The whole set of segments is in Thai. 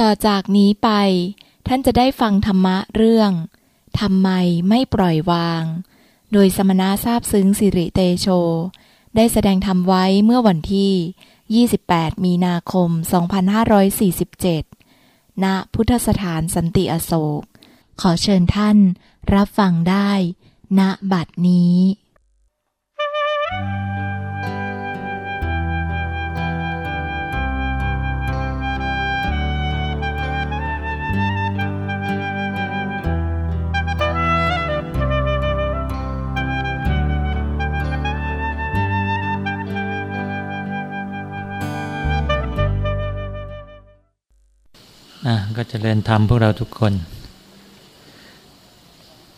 ต่อจากนี้ไป ท่านจะได้ฟังธรรมะเรื่องทำไมไม่ปล่อยวาง โดยสมณะทราบซึ้งสิริเตโช ได้แสดงธรรมไว้เมื่อวันที่ 28 มีนาคม 2547 ณ พุทธสถานสันติอโศก ขอเชิญท่านรับฟังได้ ณบัดนี้ อะก็จเจริญธรรมพวกเราทุกคน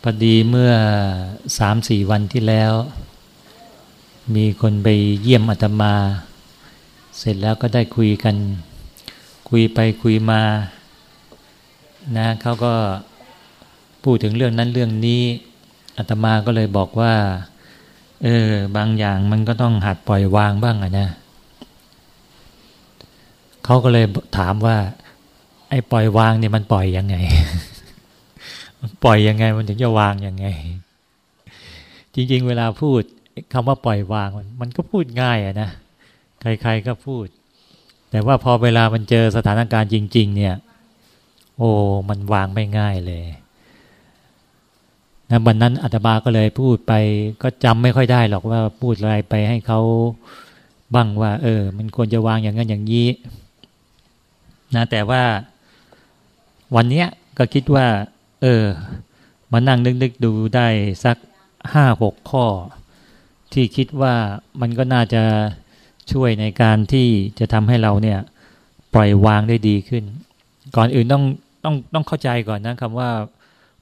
พอดีเมื่อสามสี่วันที่แล้ว มีคนไปเยี่ยมอาตมา เสร็จแล้วก็ได้คุยกัน คุยไปคุยมานะเขาก็พูดถึงเรื่องนั้นเรื่องนี้อาตมาก็เลยบอกว่าเออบางอย่างมันก็ต้องหัดปล่อยวางบ้างอะนะเขาก็เลยถามว่า ไอ้ปล่อยวางเนี่ยมันปล่อยยังไง มันปล่อยยังไง มันถึงจะวางยังไง จริง ๆ เวลาพูดคำว่าปล่อยวางมันก็พูดง่ายอะนะ ใคร ๆก็พูด แต่ว่าพอเวลามันเจอสถานการณ์จริง ๆ เนี่ย โอ้มันวางไม่ง่ายเลยนะวันนั้นอาตมาก็เลยพูดไป ก็จำไม่ค่อยได้หรอกว่าพูดอะไรไปให้เขาบ้างว่า เออ มันควรจะวางอย่างนั้นอย่างนี้นะแต่ว่า วันเนี้ยก็คิดว่า เออ มานั่งนึกๆดูได้สักห้าหกข้อ ที่คิดว่ามันก็น่าจะช่วยในการที่จะทำให้เราเนี่ย ปล่อยวางได้ดีขึ้น ก่อนอื่นต้องต้องต้องเข้าใจก่อนนะคำว่า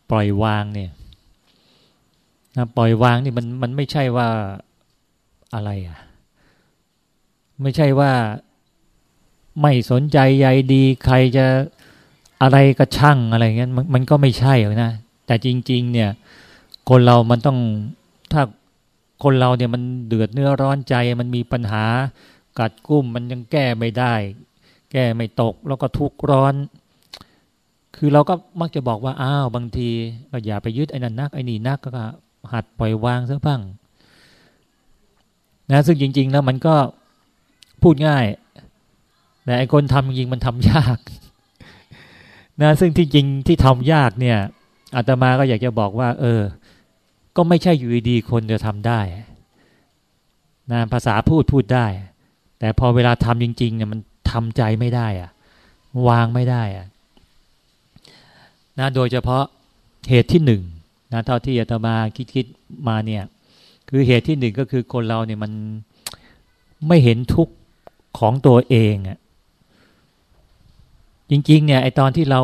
ปล่อยวางเนี่ยนะปล่อยวางนี่มันมันไม่ใช่ว่าอะไรอะ ไม่ใช่ว่าไม่สนใจใยดี ใครจะ อะไรก็ช่างอะไรเงี้ยมันก็ไม่ใช่หรอกนะแต่จริง ๆ เนี่ย คนเรามันต้องถ้าคนเราเนี่ยมันเดือดเนื้อร้อนใจ มันมีปัญหากัดกุ้ม มันยังแก้ไม่ได้ แก้ไม่ตกแล้วก็ทุกข์ร้อน คือเราก็มักจะบอกว่าอ้าวบางทีก็อย่าไปยึดไอ้นั่นนักไอ้นี่นักก็หัดปล่อยวางซะบ้างนะซึ่งจริง ๆ แล้วมันก็พูดง่ายแต่ไอ้คนทำจริงมันทำยาก นะซึ่งที่จริงที่ทำยากเนี่ยอาตมาก็อยากจะบอกว่า เออ ก็ไม่ใช่อยู่ดีคนจะทำได้นะภาษาพูดพูดได้ แต่พอเวลาทำจริงๆเนี่ยมันทำใจไม่ได้อะวางไม่ได้อะนะโดยเฉพาะเหตุที่หนึ่งนะเท่าที่อาตมาคิดคิดมาเนี่ย คือเหตุที่หนึ่งก็คือคนเราเนี่ยมันไม่เห็นทุกข์ของตัวเองอะ จริง ๆ เนี่ยไอตอนที่เรา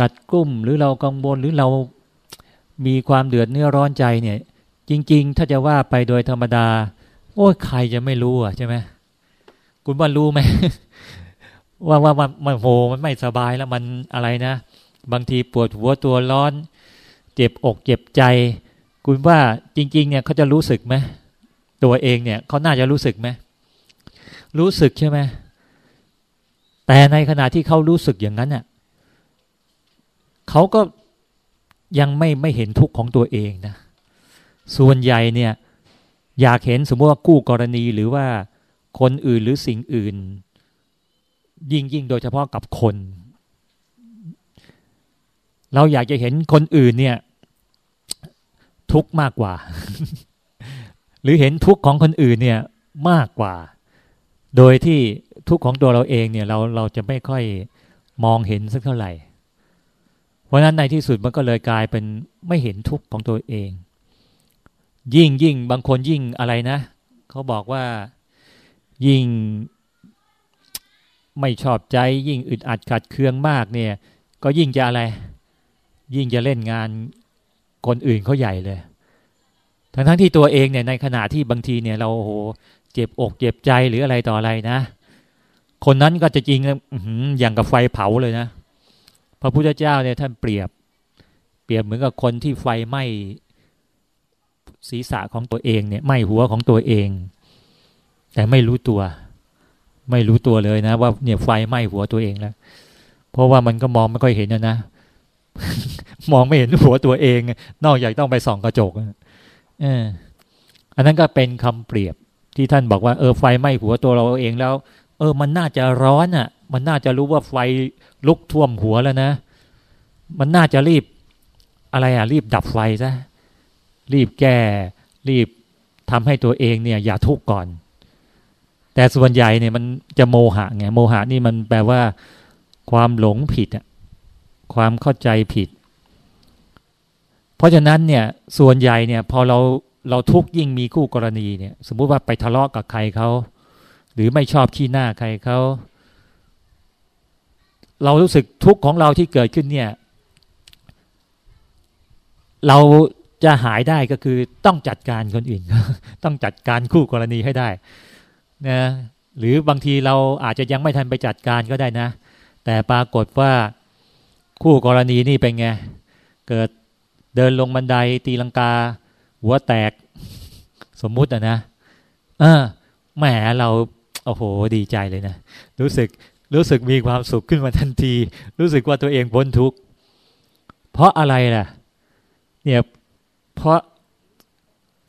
กัดกุ้มหรือเรากังวลหรือเรามีความเดือดเนื้อร้อนใจเนี่ย จริง ๆ ถ้าจะว่าไปโดยธรรมดา โอ้ยใครจะไม่รู้อะใช่ไหมคุณว่ารู้ไหมว่าว่ามันมันโหมันไม่สบายแล้วมันอะไรนะ บางทีปวดหัวตัวร้อน เจ็บอกเจ็บใจ คุณว่าจริง ๆ เนี่ยเขาจะรู้สึกไหมตัวเองเนี่ยเขาน่าจะรู้สึกไหมรู้สึกใช่ไหม แต่ในขณะที่เขารู้สึกอย่างนั้นเน่ยเขาก็ยังไม่ไม่เห็นทุกข์ของตัวเองนะ ส่วนใหญ่เนี่ยอยากเห็นสมมติว่ากู้กรณีหรือว่าคนอื่นหรือสิ่งอื่น ยิ่งยิ่งโดยเฉพาะกับคน เราอยากจะเห็นคนอื่นเนี่ย ทุกข์มากกว่า หรือเห็นทุกข์ของคนอื่นเนี่ยมากกว่า โดยที่ ทุกข์ของตัวเราเองเนี่ยเราเราจะไม่ค่อยมองเห็นสักเท่าไหร่ เพราะนั้นในที่สุดมันก็เลยกลายเป็นไม่เห็นทุกข์ของตัวเอง ยิ่งยิ่งบางคนยิ่งอะไรนะเขาบอกว่ายิ่งไม่ชอบใจยิ่งอึดอัดขัดเคืองมากเนี่ย ก็ยิ่งจะอะไร ยิ่งจะเล่นงานคนอื่นเขาใหญ่เลย ทั้งทั้งที่ตัวเองเนี่ยในขณะที่บางทีเนี่ยเราโหเจ็บอกเจ็บใจหรืออะไรต่ออะไรนะ คนนั้นก็จะจริงอย่างกับไฟเผาเลยนะ พระพุทธเจ้าเนี่ยท่านเปรียบ เปรียบเหมือนกับคนที่ไฟไหม้ศีรษะของตัวเองเนี่ยไหม้หัวของตัวเอง แต่ไม่รู้ตัว ไม่รู้ตัวเลยนะ ว่าเนี่ยไฟไหม้หัวตัวเองแล้ว เพราะว่ามันก็มองไม่ค่อยเห็นนะนะมองไม่เห็นหัวตัวเอง นอกจากต้องไปส่องกระจกเอออันนั้นก็เป็นคำเปรียบที่ท่านบอกว่าเออไฟไหม้หัวตัวเราเองแล้ว เออ มันน่าจะร้อนอะ่ะ มันน่าจะรู้ว่าไฟลุกท่วมหัวแล้วนะ มันน่าจะรีบอะไรอะ รีบดับไฟซะรีบแก้ รีบทำให้ตัวเองเนี่ย อย่าทุกข์ก่อน แต่ส่วนใหญ่เนี่ยมันจะโมหะไงโมหะนี่มันแปลว่า ความหลงผิดอะความเข้าใจผิด เพราะฉะนั้นเนี่ย ส่วนใหญ่เนี่ย พอเราเราทุกข์ยิ่งมีคู่กรณีเนี่ย สมมุติว่าไปทะเลาะกับใครเขา หรือไม่ชอบขี้หน้าใครเขาเรารู้สึกทุกข์ของเราที่เกิดขึ้นเนี่ย เราจะหายได้ก็คือต้องจัดการคนอื่น ต้องจัดการคู่กรณีให้ได้นะหรือบางทีเราอาจจะยังไม่ทันไปจัดการก็ได้นะ แต่ปรากฏว่าคู่กรณีนี่เป็นไง เกิดเดินลงบันไดตีลังกา หัวแตกสมมุติอะนะเออแหมเรา โอ้โหดีใจเลยนะ รู้สึกรู้สึกมีความสุขขึ้นมาทันที รู้สึกว่าตัวเองพ้นทุกข์เพราะอะไรล่ะ เนี่ยเพราะ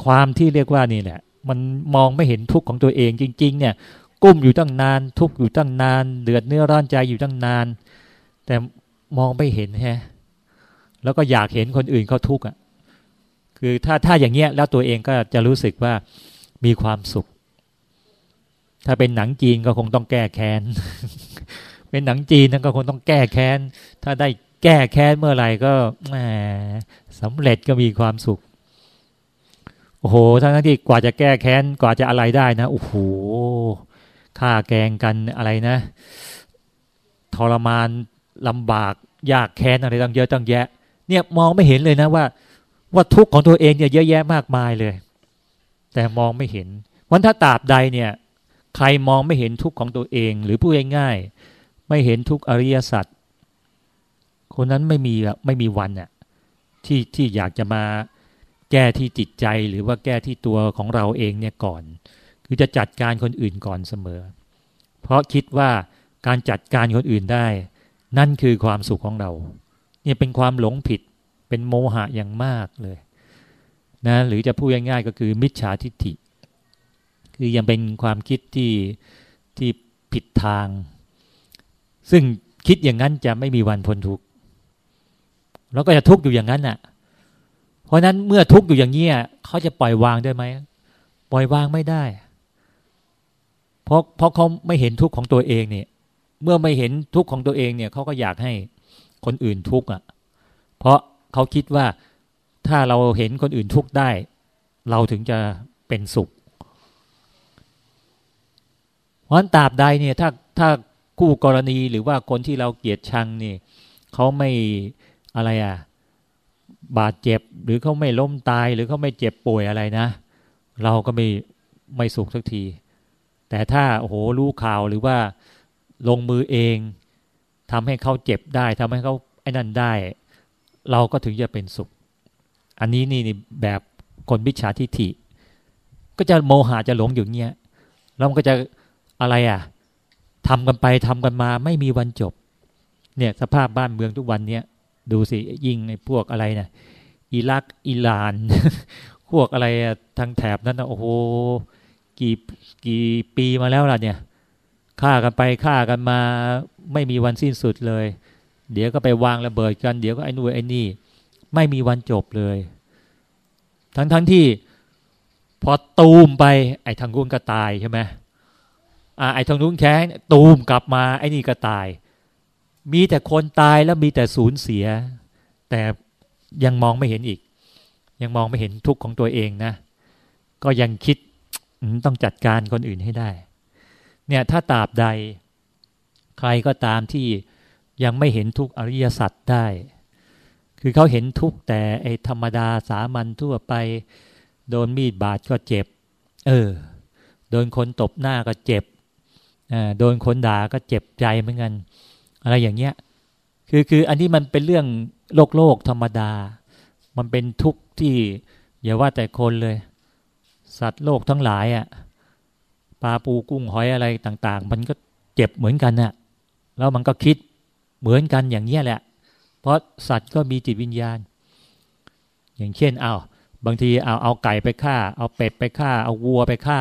ความที่เรียกว่านี่แหละ มันมองไม่เห็นทุกข์ของตัวเองจริง ๆ เนี่ย กุ้มอยู่ตั้งนาน ทุกข์อยู่ตั้งนาน เดือดเนื้อร้อนใจอยู่ตั้งนาน แต่มองไม่เห็นแฮะแล้วก็อยากเห็นคนอื่นเขาทุกข์อะคือถ้าถ้าอย่างเงี้ยแล้วตัวเองก็จะรู้สึกว่ามีความสุข ถ้าเป็นหนังจีนก็คงต้องแก้แค้น เป็นหนังจีนนั่นก็คงต้องแก้แค้น ถ้าได้แก้แค้นเมื่อไหร่ก็แหมสำเร็จก็มีความสุข โอ้โห ทั้งที่กว่าจะแก้แค้น กว่าจะอะไรได้นะ โอ้โห ฆ่าแกงกันอะไรนะ ทรมานลำบาก ยากแค้นอะไรตั้งเยอะตั้งแยะ เนี่ยมองไม่เห็นเลยนะว่า ว่าทุกข์ของตัวเองเนี่ยเยอะแยะมากมายเลย แต่มองไม่เห็นวันถ้าตราบใดเนี่ย ใครมองไม่เห็นทุกข์ของตัวเอง หรือพูดง่ายๆไม่เห็นทุกข์อริยสัจคนนั้นไม่มีไม่มีวันน่ะที่ที่อยากจะมาแก้ที่จิตใจหรือว่าแก้ที่ตัวของเราเองเนี่ยก่อน คือจะจัดการคนอื่นก่อนเสมอ เพราะคิดว่าการจัดการคนอื่นได้ นั่นคือความสุขของเราเนี่ยเป็นความหลงผิดเป็นโมหะอย่างมากเลยนะหรือจะพูดง่ายๆก็คือมิจฉาทิฏฐิ คือยังเป็นความคิดที่ที่ผิดทาง ซึ่งคิดอย่างนั้นจะไม่มีวันพ้นทุกข์เราก็จะทุกข์อยู่อย่างนั้นน่ะ เพราะนั้นเมื่อทุกข์อยู่อย่างนี้เขาจะปล่อยวางได้ไหมปล่อยวางไม่ได้ เพราะเพราะเขาไม่เห็นทุกข์ของตัวเองเนี่ย เมื่อไม่เห็นทุกข์ของตัวเองเนี่ยเขาก็อยากให้คนอื่นทุกข์อะ เพราะเขาคิดว่าถ้าเราเห็นคนอื่นทุกข์ได้ เราถึงจะเป็นสุข เพราะนั้นตราบใดเนี่ยถ้าถ้าคู่กรณีหรือว่าคนที่เราเกลียดชังนี่เขาไม่อะไรอะบาดเจ็บหรือเขาไม่ล้มตายหรือเขาไม่เจ็บป่วยอะไรนะ เราก็ไม่ไม่สุขสักที แต่ถ้าโอ้โหรู้ข่าวหรือว่าลงมือเองทำให้เขาเจ็บได้ทำให้เขาไอ้นั่นได้ เราก็ถึงจะเป็นสุข อันนี้นี่แบบคนวิชาทิฏฐิก็จะโมหะจะหลงอยู่เงี้ยแล้วมันก็จะ อะไรอะทำกันไปทำกันมาไม่มีวันจบ เนี่ยสภาพบ้านเมืองทุกวันเนี้ยดูสิยิงในพวกอะไรนะอิรักอิหร่าน พวกอะไรทางแถบนั้นนะโอ้โหกี่กี่ปีมาแล้วล่ะเนี่ยฆ่ากันไปฆ่ากันมาไม่มีวันสิ้นสุดเลย เดี๋ยวก็ไปวางระเบิดกัน เดี๋ยวก็ไอ้นู่นไอ้นี่ ไม่มีวันจบเลย ทั้งทั้งที่พอตูมไปไอ้ทางนู้นก็ตายใช่ไหม อ่าไอ้ทางนู้นแข้งตูมกลับมาไอ้นี่ก็ตาย มีแต่คนตายแล้วมีแต่สูญเสีย แต่ยังมองไม่เห็นอีก ยังมองไม่เห็นทุกข์ของตัวเองนะ ก็ยังคิดต้องจัดการคนอื่นให้ได้ เนี่ยถ้าตราบใด ใครก็ตามที่ยังไม่เห็นทุกอริยสัจได้ คือเขาเห็นทุกแต่ไอธรรมดาสามัญทั่วไป โดนมีดบาดก็เจ็บ เออ โดนคนตบหน้าก็เจ็บ โดนคนด่าก็เจ็บใจเหมือนกัน อะไรอย่างเงี้ยคือคืออันนี้มันเป็นเรื่องโลกโลกธรรมดา มันเป็นทุกข์ที่อย่าว่าแต่คนเลย สัตว์โลกทั้งหลายอะ่ะปลาปูกุ้งหอยอะไรต่าง ๆ มันก็เจ็บเหมือนกันน่ะแล้วมันก็คิดเหมือนกันอย่างนี้ยแหละ เพราะสัตว์ก็มีจิตวิญญาณ อย่างเช่นเอาบางทีเอาเอาไก่ไปฆ่า เอาเป็ดไปฆ่า เอาวัวไปฆ่า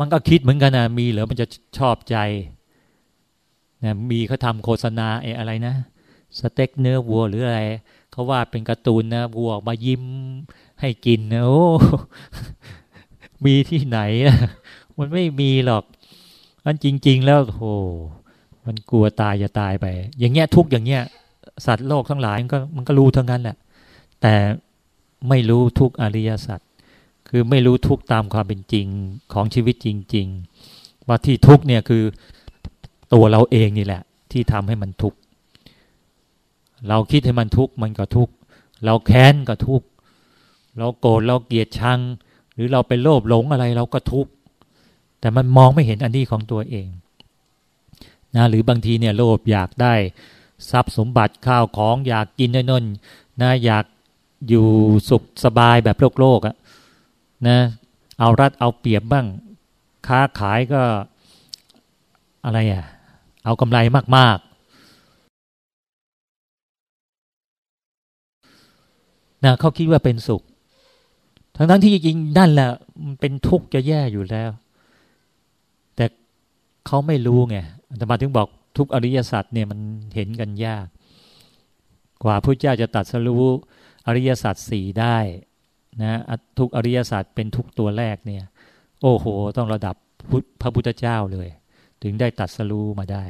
มันก็คิดเหมือนกันนะมีเหรือมันจะชอบใจนะมีเขาทำโฆษณาไอ้อะไรนะ สเต็กเนื้อวัวหรืออะไรเขาว่าเป็นการ์ตูนนะวัวมายิ้มให้กินนะโอ้มีที่ไหนนะมันไม่มีหรอกอันจริง ๆ แล้วโหมันกลัวตายจะตายไป อย่างเงี้ยทุกอย่างเงี้ย สัตว์โลกทั้งหลายมันก็มันก็รู้ทั้งนั้นแหละแต่ไม่รู้ทุกอริยสัจ คือไม่รู้ทุกตามความเป็นจริงของชีวิตจริง ๆ ว่าที่ทุกเนี่ยคือตัวเราเองนี่แหละ ที่ทำให้มันทุกเราคิดให้มันทุกมันก็ทุกเราแค้นก็ทุกเราโกรธเราเกลียดชัง หรือเราไปโลภหลงอะไรเราก็ทุกแต่มันมองไม่เห็นอันนี้ของตัวเองนะหรือบางทีเนี่ยโลภอยากได้ทรัพย์สมบัติข้าวของอยากกินนนนะอยากอยู่สุขสบายแบบโลกโลกอะ นะเอารัดเอาเปรียบบ้าง ค้าขายก็อะไรอะ เอากำไรมาก ๆนะเขาคิดว่าเป็นสุข ทั้งทั้งที่จริงนั่นแหละมันเป็นทุกข์จะแย่อยู่แล้ว แต่เขาไม่รู้ไงแต่มาถึงบอกทุกอริยสัจเนี่ยมันเห็นกันยาก กว่าพระเจ้าจะตัดสรู้อริยสัจสี่ได้ นะทุกอริยศาสัจเป็นทุกตัวแรกเนี่ย โอ้โห ต้องระดับพระพุทธเจ้าเลย ถึงได้ตัดสรู้มาได้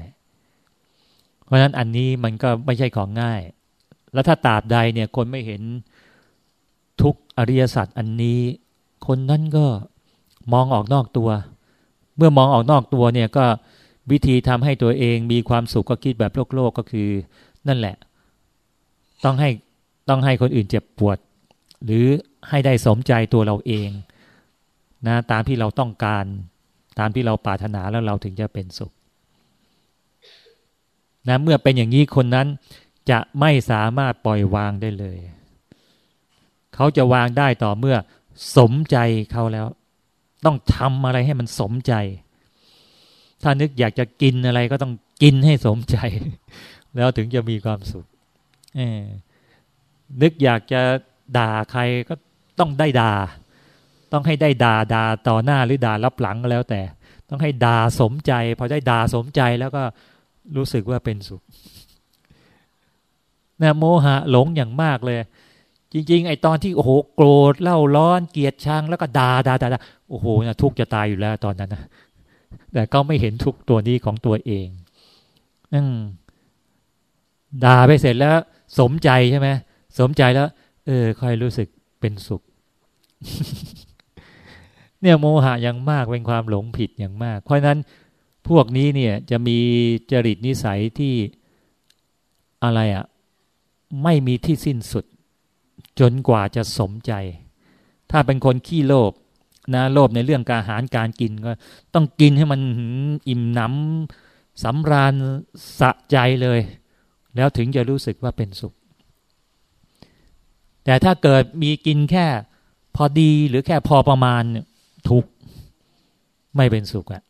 เพราะฉะนั้นอันนี้มันก็ไม่ใช่ของง่าย แล้วถ้าตราบใดเนี่ยคนไม่เห็นทุกอริยศาสัจอันนี้ คนนั้นก็มองออกนอกตัว เมื่อมองออกนอกตัวเนี่ยก็วิธีทำให้ตัวเองมีความสุขก็คิดแบบโลกโลกก็คือ นั่นแหละ ต้องให้ต้องให้คนอื่นเจ็บปวด หรือ ให้ได้สมใจตัวเราเองนะตามที่เราต้องการ ตามที่เราปรารถนาแล้วเราถึงจะเป็นสุขนะเมื่อเป็นอย่างนี้คนนั้นจะไม่สามารถปล่อยวางได้เลย เขาจะวางได้ต่อเมื่อสมใจเขาแล้ว ต้องทำอะไรให้มันสมใจ ถ้านึกอยากจะกินอะไรก็ต้องกินให้สมใจ แล้วถึงจะมีความสุขนึกอยากจะด่าใครก็ ต้องได้ด่าต้องให้ได้ด่าด่าต่อหน้าหรือด่ารับหลังก็แล้วแต่ ต้องให้ด่าสมใจพอได้ด่าสมใจแล้วก็รู้สึกว่าเป็นสุขนะโมหะหลงอย่างมากเลย จริง ๆ ไอตอนที่โอ้โหโกรธเล่าร้อนเกลียดชัง แล้วก็ด่าด่าด่าโอ้โหนะทุกจะตายอยู่แล้วตอนนั้นนะแต่ก็ไม่เห็นทุกตัวนี้ของตัวเอง อืมด่าไปเสร็จแล้ว สมใจใช่ไหมสมใจแล้ว เออค่อยรู้สึก เป็นสุข เนี่ยโมหะอย่างมากเป็นความหลงผิดอย่างมาก เพราะนั้นพวกนี้เนี่ยจะมีจริตนิสัยที่อะไรอะ่ะไม่มีที่สิ้นสุด จนกว่าจะสมใจ ถ้าเป็นคนขี้โลภนะโลภในเรื่องการหารการกินก็ ต้องกินให้มันอิ่มหนำสำราญสะใจเลย แล้วถึงจะรู้สึกว่าเป็นสุข แต่ถ้าเกิดมีกินแค่พอดีหรือแค่พอประมาณทุกไม่เป็นสุขอะ่ะ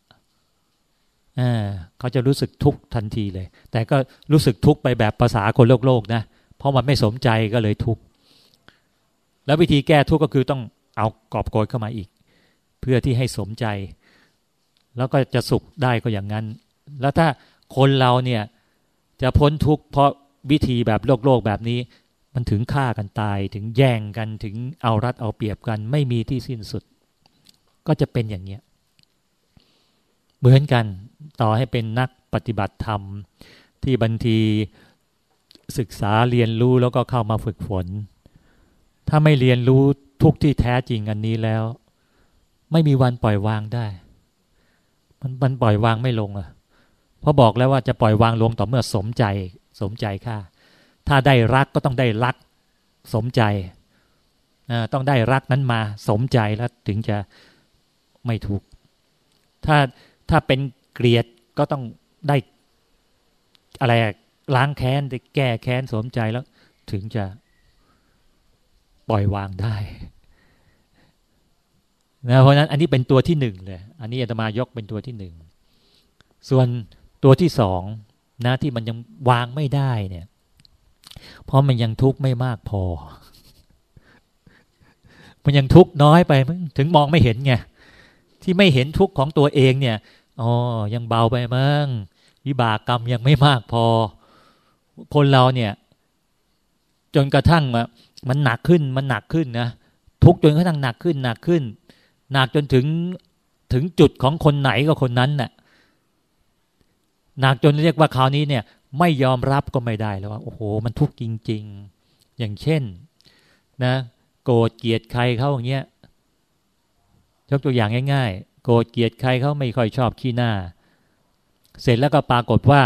เขาจะรู้สึกทุกทันทีเลย แต่ก็รู้สึกทุกไปแบบภาษาคนโลกโลกนะ เพราะมันไม่สมใจก็เลยทุกแล้ววิธีแก้ทุกก็คือต้องเอากอบโกยเข้ามาอีก เพื่อที่ให้สมใจ แล้วก็จะสุขได้ก็อย่างนั้น แล้วถ้าคนเราเนี่ยจะพ้นทุกข์เพราะวิธีแบบโลกโลกแบบนี้ มันถึงฆ่ากันตายถึงแย่งกันถึงเอารัดเอาเปรียบกัน ไม่มีที่สิ้นสุด ก็จะเป็นอย่างเนี้ยเหมือนกันต่อให้เป็นนักปฏิบัติธรรม ที่บางทีศึกษาเรียนรู้แล้วก็เข้ามาฝึกฝน ถ้าไม่เรียนรู้ทุกที่แท้จริงอันนี้แล้ว ไม่มีวันปล่อยวางได้ มันมันปล่อยวางไม่ลงอะเพราะบอกแล้วว่าจะปล่อยวางลงต่อเมื่อสมใจสมใจค่า ถ้าได้รักก็ต้องได้รักสมใจต้องได้รักนั้นมาสมใจแล้วถึงจะไม่ถูก ถ้าถ้าเป็นเกลียดก็ต้องได้อะไรล้างแค้นแก้แค้นสมใจแล้ว ถึงจะปล่อยวางได้นะเพราะนั้นอันนี้เป็นตัวที่หนึ่งเลย อันนี้อาตมายกเป็นตัวที่หนึ่ง ส่วนตัวที่สองนะที่มันยังวางไม่ได้เนี่ย เพราะมันยังทุกข์ไม่มากพอ มันยังทุกข์น้อยไปถึงมองไม่เห็นไงที่ไม่เห็นทุกข์ของตัวเองเนี่ยอ๋อยังเบาไปมั้งวิบากกรรมยังไม่มากพอ คนเราเนี่ย จนกระทั่งมามันหนักขึ้นมันหนักขึ้นนะทุกจนกระทั่งหนักขึ้นหนักขึ้น หนักจนถึงถึงจุดของคนไหนก็คนนั้นน่ะหนักจนเรียกว่าคราวนี้เนี่ย ไม่ยอมรับก็ไม่ได้แล้วว่าโอ้โห มันทุกข์จริง ๆ อย่างเช่น นะ โกรธเกลียดใครเขาอย่างเงี้ยยกตัวอย่างง่าย ๆ โกรธเกลียดใครเขาไม่ค่อยชอบขี้หน้า เสร็จแล้วก็ปรากฏว่า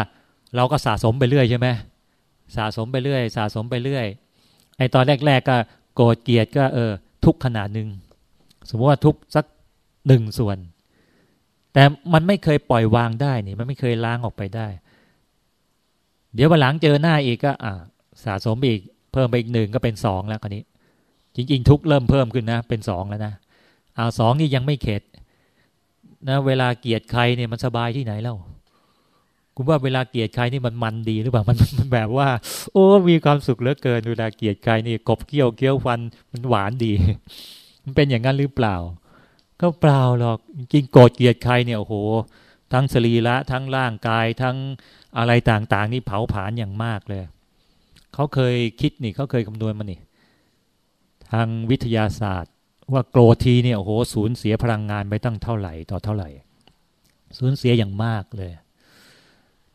เราก็สะสมไปเรื่อยใช่ไหมสะสมไปเรื่อย สะสมไปเรื่อยไอตอนแรก ๆ ก็โกรธเกลียดก็เออ ทุกขนาดหนึ่งสมมติว่าทุกสักหนึ่งส่วน แต่มันไม่เคยปล่อยวางได้นี่มันไม่เคยล้างออกไปได้ เดี๋ยววันหลังเจอหน้าอีกก็อ่าสะสมอีก เพิ่มไปอีกหนึ่งก็เป็นสองแล้วคราวนี้ จริง ๆ ทุกเริ่มเพิ่มขึ้นนะ เป็นสองแล้วนะเอาสองนี่ยังไม่เข็ดนะเวลาเกลียดใครเนี่ยมันสบายที่ไหนเล่าคุณว่าเวลาเกลียดใครนี่มันมันดีหรือเปล่ามันมันแบบว่า โอ้มีความสุขเหลือเกินเวลาเกลียดใครนี่กบเกี้ยวเกี้ยวฟันมันหวานดี มันเป็นอย่างนั้นหรือเปล่า ก็เปล่าหรอกจริงโกรธเกลียดใครเนี่ยโอ้โห ทั้งสรีระทั้งร่างกายทั้ง อะไรต่างๆ นี่เผาผลาญอย่างมากเลย เขาเคยคิดนี่เขาเคยคำนวณมานี่ ทางวิทยาศาสตร์ ว่าโกรธทีเนี่ยโอ้โหสูญเสียพลังงานไปตั้งเท่าไหร่ต่อเท่าไหร่ สูญเสียอย่างมากเลย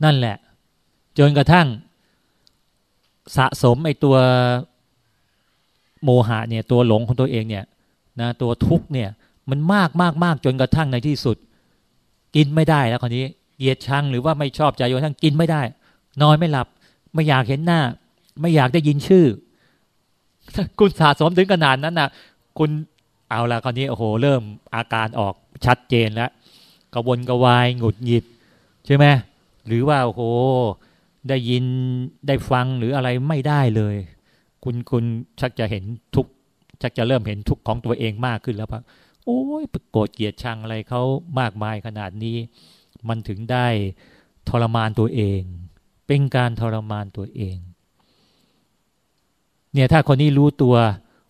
นั่นแหละ จนกระทั่ง สะสมไอตัวโมหะเนี่ยตัวหลงของตัวเองเนี่ยนะตัวทุกเนี่ยมันมากมากมากจนกระทั่งในที่สุด กินไม่ได้แล้วคนนี้ เกลียดชังหรือว่าไม่ชอบใจจนทั่งกินไม่ได้ นอนไม่หลับ ไม่อยากเห็นหน้า ไม่อยากได้ยินชื่อ คุณสะสมถึงขนาดนั้นนะคุณเอาละคราวนี้โอ้โห เริ่มอาการออกชัดเจนแล้วกระวนกระวายหงุดหงิด ใช่ไหมหรือว่าโอ้โห ได้ยินได้ฟังหรืออะไรไม่ได้เลย คุณคุณชักจะเห็นทุกชักจะเริ่มเห็นทุกของตัวเองมากขึ้นแล้วปะโอ้ยโกรธเกลียดชังอะไรเขามากมายขนาดนี้ มันถึงได้ทรมานตัวเอง เป็นการทรมานตัวเอง เนี่ยถ้าคนนี้รู้ตัว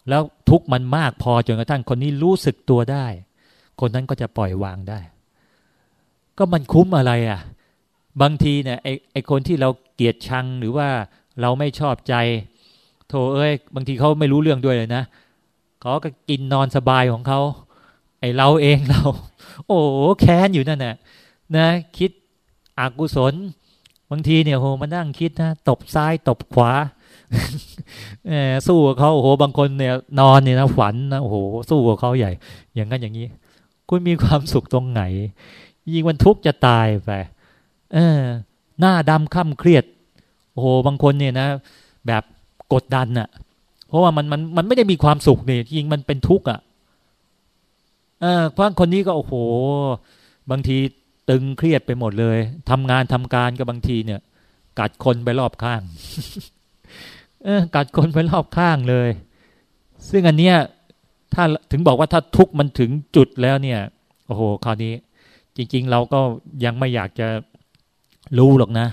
แล้วทุกมันมากพอจนกระทั่งคนนี้รู้สึกตัวได้ คนนั้นก็จะปล่อยวางได้ ก็มันคุ้มอะไรอะ บางทีเนี่ยไอไอคนที่เราเกลียดชังหรือว่าเราไม่ชอบใจโธเอ้ยบางทีเขาไม่รู้เรื่องด้วยเลยนะเขาก็กินนอนสบายของเขาไอเราเองเรา โอ้แค้นอยู่นั่นแหละ นะ คิดอกุศล บางทีเนี่ยโหมานั่งคิดนะตบซ้ายตบขวาสู้กับเขาโอ้โหบางคนเนี่ย นอนเนี่ยนะฝันนะโอ้โหสู้กับเขาใหญ่ อย่างนั้นอย่างนี้ คุณมีความสุขตรงไหน ยิ่งวันทุกข์จะตายไปเออ หน้าดำค่ำเครียด โอ้โหบางคนเนี่ยนะ แบบกดดันอะ่ะ เพราะว่ามันมันมันไม่ได้มีความสุขเนี่ยจริงมันเป็นทุกข์อะเออเพราะคนนี้ก็โอ้โห บางที ตึงเครียดไปหมดเลยทำงานทำการก็บางทีเนี่ย กัดคนไปรอบข้าง เออกัดคนไปรอบข้างเลย ซึ่งอันเนี้ยถ้าถึงบอกว่าถ้าทุกข์มันถึงจุดแล้วเนี่ย โอ้โห คราวนี้ จริง ๆ เราก็ยังไม่อยากจะรู้หรอกนะ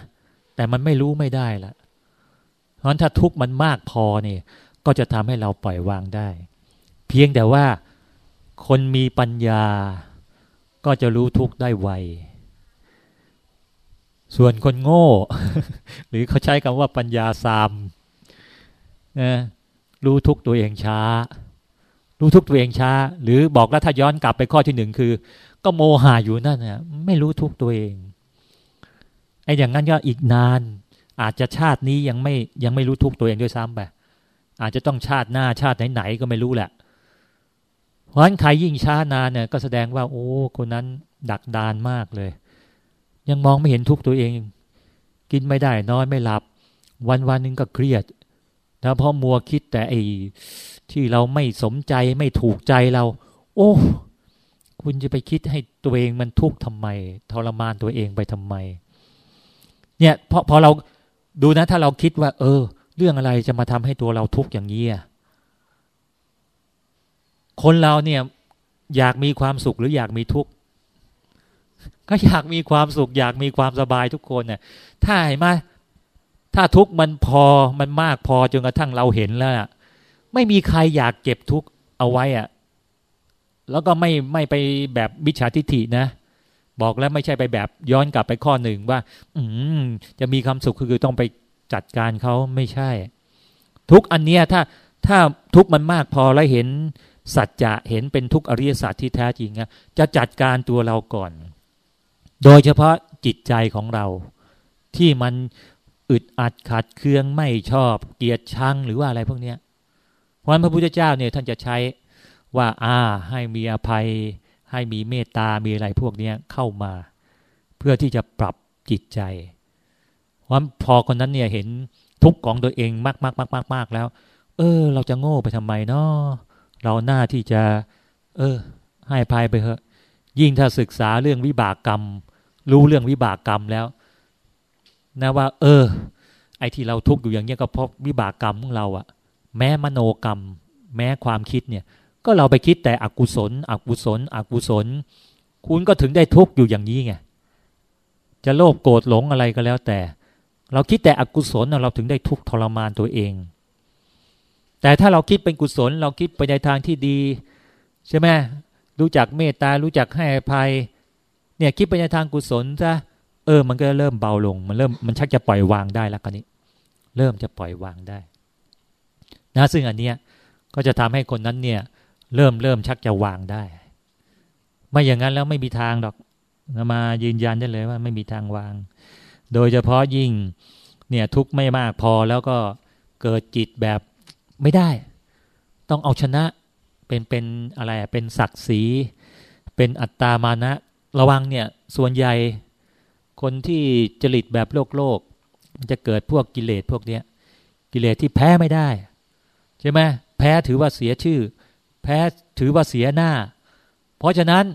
แต่มันไม่รู้ไม่ได้ละเพราะถ้าทุกข์มันมากพอเนี่ย ก็จะทำให้เราปล่อยวางได้ เพียงแต่ว่าคนมีปัญญา ก็จะรู้ทุกข์ได้ไว ส่วนคนโง่ หรือเขาใช้คำว่าปัญญาซามนะรู้ทุกตัวเองช้า รู้ทุกตัวเองช้า หรือบอกแล้วถ้าย้อนกลับไปข้อที่หนึ่งคือ ก็โมหะอยู่นั่นนะไม่รู้ทุกตัวเองไอ้อย่างนั้นก็อีกนาน อาจจะชาตินี้ยังไม่ยังไม่รู้ทุกตัวเองด้วยซ้ำไปอาจจะต้องชาติหน้าชาติไหนๆก็ไม่รู้แหละ เพราะฉะนั้นใครยิ่งช้านานเนี่ยก็แสดงว่า โอ้คนนั้นดักดานมากเลย ยังมองไม่เห็นทุกตัวเอง กินไม่ได้นอนไม่หลับ วันวันนึงก็เครียดแล้วพอมัวคิดแต่ไอ้ที่เราไม่สมใจไม่ถูกใจเรา โอ้คุณจะไปคิดให้ตัวเองมันทุกข์ทำไมทรมานตัวเองไปทำไม เนี่ยพอพอเราดูนะถ้าเราคิดว่า เออ เรื่องอะไรจะมาทำให้ตัวเราทุกข์อย่างนี้ คนเราเนี่ยอยากมีความสุขหรืออยากมีทุกข์ก็อยากมีความสุข อยากมีความสบายทุกคนเนี่ยถ้าเห็นไหมถ้าทุกข์มันพอมันมากพอจนกระทั่งเราเห็นแล้วไม่มีใครอยากเก็บทุกข์เอาไว้อะแล้วก็ไม่ไม่ไปแบบมิจฉาทิฐินะ บอกแล้วไม่ใช่ไปแบบย้อนกลับไปข้อหนึ่งว่า อืมจะมีความสุขคือต้องไปจัดการเขาไม่ใช่ ทุกอันเนี้ยถ้าถ้าทุกมันมากพอแล้วเห็น สัจจะเห็นเป็นทุกอริยสัจที่แท้จริงะจะจัดการตัวเราก่อน โดยเฉพาะจิตใจของเรา ที่มันอึดอัดขัดเคืองไม่ชอบ เกลียดชังหรือว่าอะไรพวกเนี้ยเพราะพระพุทธเจ้าเนี่ยท่านจะใช้ว่าอ่าให้มีอภัย ให้มีเมตตามีอะไรพวกนี้เข้ามา เพื่อที่จะปรับจิตใจเพราะพอคนนั้นเนี่ยเห็นทุกข์ของตัวเองมากมากมากมากมากแล้ว เออ เราจะโง่ไปทำไมเนาะ เราหน้าที่จะ เออ ให้ภัยไปเถอะ ยิ่งถ้าศึกษาเรื่องวิบากกรรม รู้เรื่องวิบากกรรมแล้ว นะว่า เออ ไอ้ที่เราทุกข์อยู่อย่างเงี้ยก็เพราะวิบากกรรมของเราอะแม้มโนกรรม แม้ความคิดเนี่ย ก็เราไปคิดแต่อกุศล อกุศล อกุศล คุณก็ถึงได้ทุกข์อยู่อย่างนี้ไงจะโลภโกรธหลงอะไรก็แล้วแต่ เราคิดแต่อกุศลเราถึงได้ทุกข์ทรมานตัวเอง แต่ถ้าเราคิดเป็นกุศล เราคิดไปในทางที่ดี ใช่ไหมรู้จักเมตตารู้จักให้อภัย เนี่ยคิดไปในทางกุศลซะเออ มันก็เริ่มเบาลง มันเริ่มมันชักจะปล่อยวางได้แล้วกันนี้ เริ่มจะปล่อยวางได้ นะซึ่งอันเนี้ยก็จะทำให้คนนั้นเนี่ย เริ่มเริ่มชักจะวางได้ ไม่อย่างนั้นแล้วไม่มีทางหรอกมายืนยันได้เลยว่าไม่มีทางวาง โดยเฉพาะยิ่งเนี่ยทุกข์ไม่มากพอแล้วก็เกิดจิตแบบ ไม่ได้ ต้องเอาชนะเป็นเป็นอะไรเป็นศักดิ์ศรี เป็นอัตตามานะ ระวังเนี่ย ส่วนใหญ่คนที่จริตแบบโลกโลกมันจะเกิดพวกกิเลสพวกเนี้ย กิเลสที่แพ้ไม่ได้ ใช่ไหมแพ้ถือว่าเสียชื่อ แพ้ถือว่าเสียหน้า เพราะฉะนั้น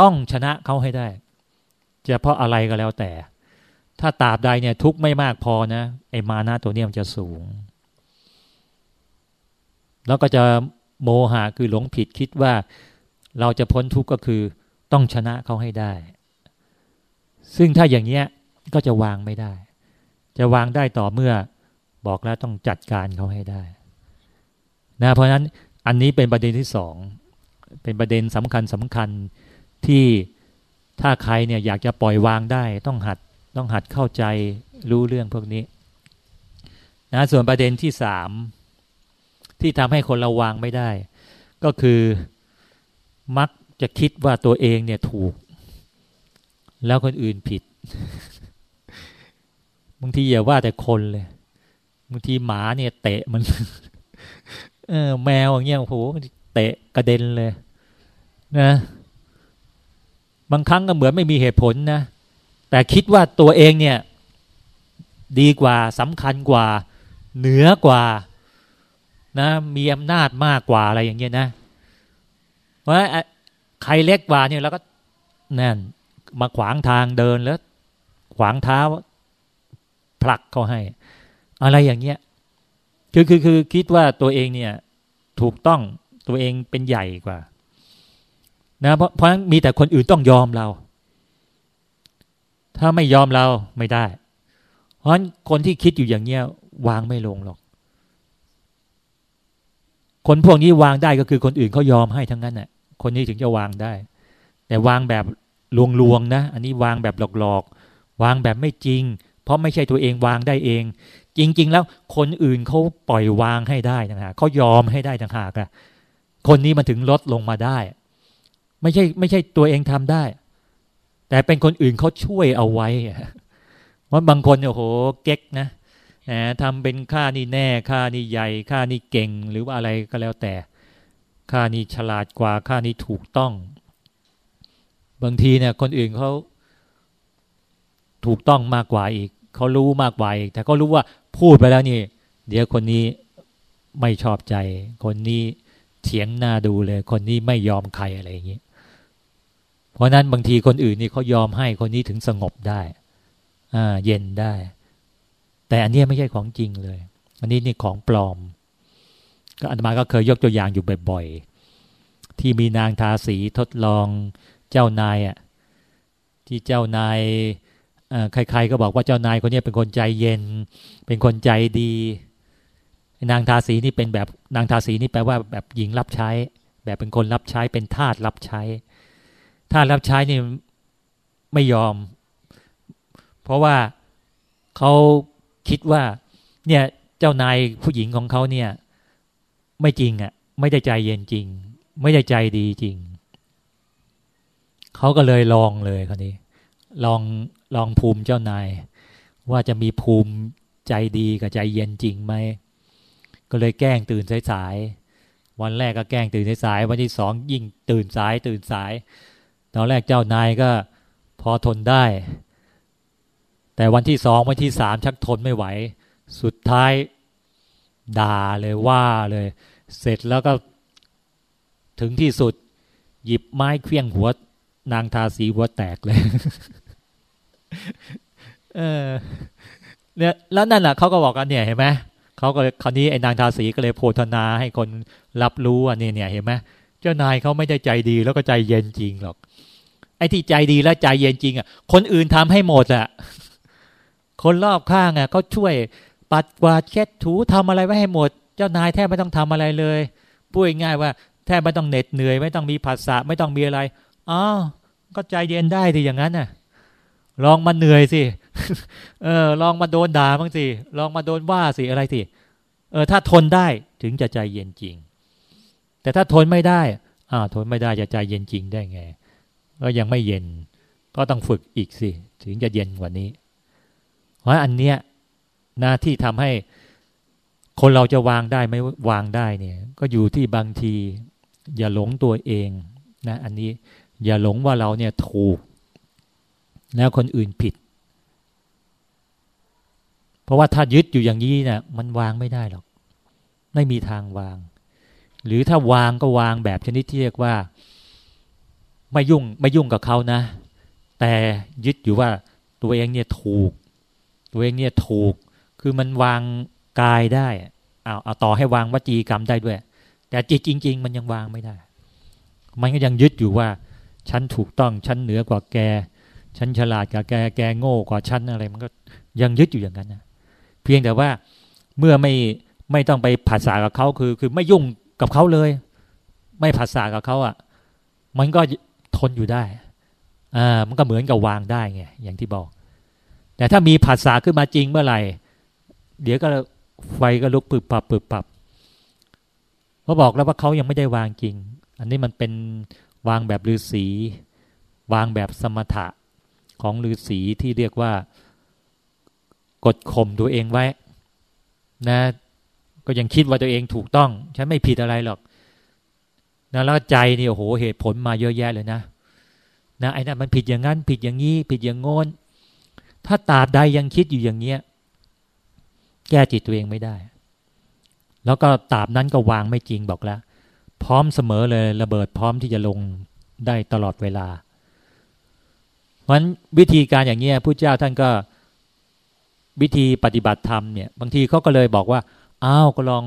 ต้องชนะเขาให้ได้จะเพราะอะไรก็แล้วแต่ ถ้าตาบใดเนี่ยทุกไม่มากพอนะไอ้มานะตัวเนี้ยมันจะสูง แล้วก็จะโมหะคือหลงผิดคิดว่าเราจะพ้นทุกข์ก็คือต้องชนะเขาให้ได้ ซึ่งถ้าอย่างเนี้ยก็จะวางไม่ได้ จะวางได้ต่อเมื่อบอกแล้วต้องจัดการเขาให้ได้นะเพราะฉะนั้นอันนี้เป็นประเด็นที่สองเป็นประเด็นสำคัญสำคัญที่ถ้าใครเนี่ยอยากจะปล่อยวางได้ ต้องหัดต้องหัดเข้าใจรู้เรื่องพวกนี้นะส่วนประเด็นที่สาม ที่ทำให้คนเราวางไม่ได้ ก็คือมักจะคิดว่าตัวเองเนี่ยถูก แล้วคนอื่นผิดบางทีอย่าว่าแต่คนเลยบางทีหมาเนี่ย เตะมัน เออ แมวอย่างเงี้ยโอ้โหเตะกระเด็นเลย นะ บางครั้งก็เหมือนไม่มีเหตุผลนะแต่คิดว่าตัวเองเนี่ย ดีกว่าสำคัญกว่า เหนือกว่า นะมีอำนาจมากกว่าอะไรอย่างเงี้ยนะเพราะใครเล็กกว่าเนี่ยเราก็นั่นมาขวางทางเดินแล้ว ขวางเท้าผลักเขาให้ อะไรอย่างเงี้ยคือคือคือคิดว่าตัวเองเนี่ย ถูกต้องตัวเองเป็นใหญ่กว่า นะเพราะเพราะมีแต่คนอื่นต้องยอมเรา ถ้าไม่ยอมเราไม่ได้ เพราะงั้นคนที่คิดอยู่อย่างเงี้ยวางไม่ลงหรอก คนพวกนี้วางได้ก็คือคนอื่นเขายอมให้ทั้งนั้นน่ะ คนนี้ถึงจะวางได้ แต่วางแบบลวงๆนะ อันนี้วางแบบหลอกๆ วางแบบไม่จริง เพราะไม่ใช่ตัวเองวางได้เอง จริง ๆ แล้วคนอื่นเขาปล่อยวางให้ได้นะฮะเขายอมให้ได้ต่างหากอะคนนี้มันถึงลดลงมาได้ ไม่ใช่ไม่ใช่ตัวเองทำได้ แต่เป็นคนอื่นเขาช่วยเอาไว้ว่าบางคนเนี่ยโหเก๊กนะ นะทำเป็นค่านี่แน่ ค่านี่ใหญ่ ค่านี่เก่ง หรือว่าอะไรก็แล้วแต่ ค่านี่ฉลาดกว่า ค่านี่ถูกต้อง บางทีเนี่ยคนอื่นเขาถูกต้องมากกว่าอีก เขารู้มากกว่าอีก แต่ก็รู้ว่าพูดไปแล้วนี่ เดี๋ยวคนนี้ไม่ชอบใจ คนนี้เถียงหน้าดูเลย คนนี้ไม่ยอมใครอะไรอย่างนี้ เพราะนั้นบางทีคนอื่นนี่เขายอมให้คนนี้ถึงสงบได้ อ่า เย็นได้ แต่อันนี้ไม่ใช่ของจริงเลย อันนี้นี่ของปลอม ก็อันมาก็เคยยกตัวอย่างอยู่บ่อยๆ ที่มีนางทาสีทดลองเจ้านายอะที่เจ้านายใครๆก็บอกว่าเจ้านายคนนี้เป็นคนใจเย็น เป็นคนใจดี นางทาสีนี่เป็นแบบนางทาสีนี่แปลว่าแบบหญิงรับใช้ แบบเป็นคนรับใช้เป็นทาสรับใช้ทาสรับใช้นี่ไม่ยอม เพราะว่าเขา คิดว่า เนี่ยเจ้านายผู้หญิงของเขาเนี่ย ไม่จริงอะ่ะ ไม่ได้ใจเย็นจริง ไม่ได้ใจดีจริงเขาก็เลยลองเลยคนนี้ ลองลองภูมิเจ้านาย ว่าจะมีภูมิใจดีกับใจเย็นจริงไหมก็เลยแกล้งตื่นสายๆวันแรกก็แกล้งตื่นสายวันที่สองยิ่งตื่นสายตื่นสาย ตอนแรกเจ้านายก็พอทนได้ แต่วันที่สองวันที่สามชักทนไม่ไหว สุดท้ายด่าเลยว่าเลย เสร็จแล้วก็ถึงที่สุด หยิบไม้เคลี้ยงหัว นางทาสีหัวแตกเลย เออเนี่ยแล้วนั่นแหละเขาก็บอกกันเนี่ยเห็นไหมเขาก็คราวนี้ไอ้นางทาสีก็เลยโพธนาให้คนรับรู้อะเนี่ยเนี่ยเห็นไหมเจ้านายเขาไม่ได้ใจดีแล้วก็ใจเย็นจริงหรอก ไอ้ที่ใจดีและใจเย็นจริงอะคนอื่นทำให้หมดอะ คนรอบข้างอะเขาช่วยปัดกวาดเช็ดถูทำอะไรไว้ให้หมด เจ้านายแทบไม่ต้องทำอะไรเลยพูดง่ายว่าแทบไม่ต้องเหน็ดเหนื่อย ไม่ต้องมีภาษาไม่ต้องมีอะไรอ๋อก็ใจเย็นได้ทีอย่างนั้นน่ะ ลองมาเหนื่อยสิเออ ลองมาโดนด่าบ้างสิลองมาโดนว่าสิอะไรสิเออถ้าทนได้ถึงจะใจเย็นจริง แต่ถ้าทนไม่ได้อ่าทนไม่ได้จะใจเย็นจริงได้ไง ก็ยังไม่เย็น ก็ต้องฝึกอีกสิ ถึงจะเย็นกว่านี้ เพราะอันเนี้ยหน้าที่ทำให้คนเราจะวางได้ไม่วางได้เนี่ย ก็อยู่ที่บางที อย่าหลงตัวเองนะอันนี้อย่าหลงว่าเราเนี่ยถูก แล้วคนอื่นผิด เพราะว่าถ้ายึดอยู่อย่างนี้เนะี่ยมันวางไม่ได้หรอก ไม่มีทางวาง หรือถ้าวางก็วางแบบชนิดที่เรียกว่า ไม่ยุ่งไม่ยุ่งกับเขานะ แต่ยึดอยู่ว่าตัวเองเนี่ยถูก ตัวเองเนี่ยถูกคือมันวางกายได้เอาเอาต่อให้วางวจีกรรมได้ด้วย แต่จิตจริง ๆ มันยังวางไม่ได้ มันก็ยังยึดอยู่ว่า ฉันถูกต้องฉันเหนือกว่าแก ฉันฉลาดกว่าแกแกโง่กว่าฉันอะไร มันก็ยังยึดอยู่อย่างนั้นนะเพียงแต่ว่าเมื่อไม่ไม่ต้องไปผัสสะกับเขาคือ คือไม่ยุ่งกับเขาเลย ไม่ผัสสะกับเขาอะ มันก็ทนอยู่ได้อ่ามันก็เหมือนกับวางได้ไงอย่างที่บอก แต่ถ้ามีผัสสะขึ้นมาจริงเมื่อไหร่ เดี๋ยวก็ไฟก็ลุกปึบปับปึบปับเขาบอกแล้วว่าเขายังไม่ได้วางจริง อันนี้มันเป็นวางแบบฤาษีวางแบบสมถะของฤาษีที่เรียกว่ากดข่มตัวเองไว้ นะ ก็ยังคิดว่าตัวเองถูกต้อง ฉันไม่ผิดอะไรหรอกนะแล้วใจนี่โอ้โหเหตุผลมาเยอะแยะเลยนะนะไอ้นั่นมันผิดอย่างนั้น ผิดอย่างนี้ ผิดอย่างงน ถ้าตาบใดยังคิดอยู่อย่างเงี้ย แก้จิตตัวเองไม่ได้ แล้วก็ตาบนั้นก็วางไม่จริงบอกแล้ว พร้อมเสมอเลยระเบิดพร้อมที่จะลงได้ตลอดเวลา เพราะฉะนั้นวิธีการอย่างเงี้ยผู้เจ้าท่านก็วิธีปฏิบัติธรรมเนี่ย บางทีเขาก็เลยบอกว่าอ้าวก็ลอง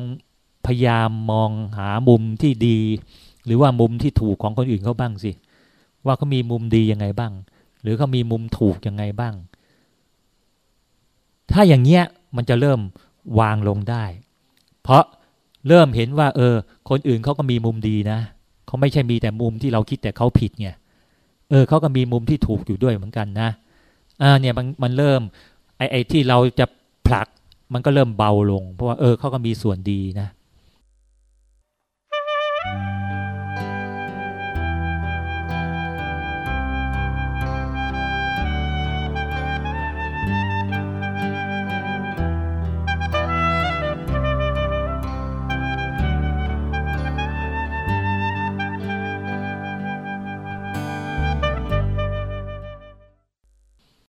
พยายามมองหามุมที่ดี หรือว่ามุมที่ถูกของคนอื่นเขาบ้างสิว่าเขามีมุมดียังไงบ้าง หรือเขามีมุมถูกยังไงบ้าง ถ้าอย่างเงี้ยมันจะเริ่มวางลงได้ เพราะเริ่มเห็นว่า เออ คนอื่นเขาก็มีมุมดีนะเขาไม่ใช่มีแต่มุมที่เราคิดแต่เขาผิดเนี่ยเออเขาก็มีมุมที่ถูกอยู่ด้วยเหมือนกันนะอ่าเนี่ยมันมันเริ่มไอไอที่เราจะผลักมันก็เริ่มเบาลง เพราะว่าเออเขาก็มีส่วนดีนะ Thank.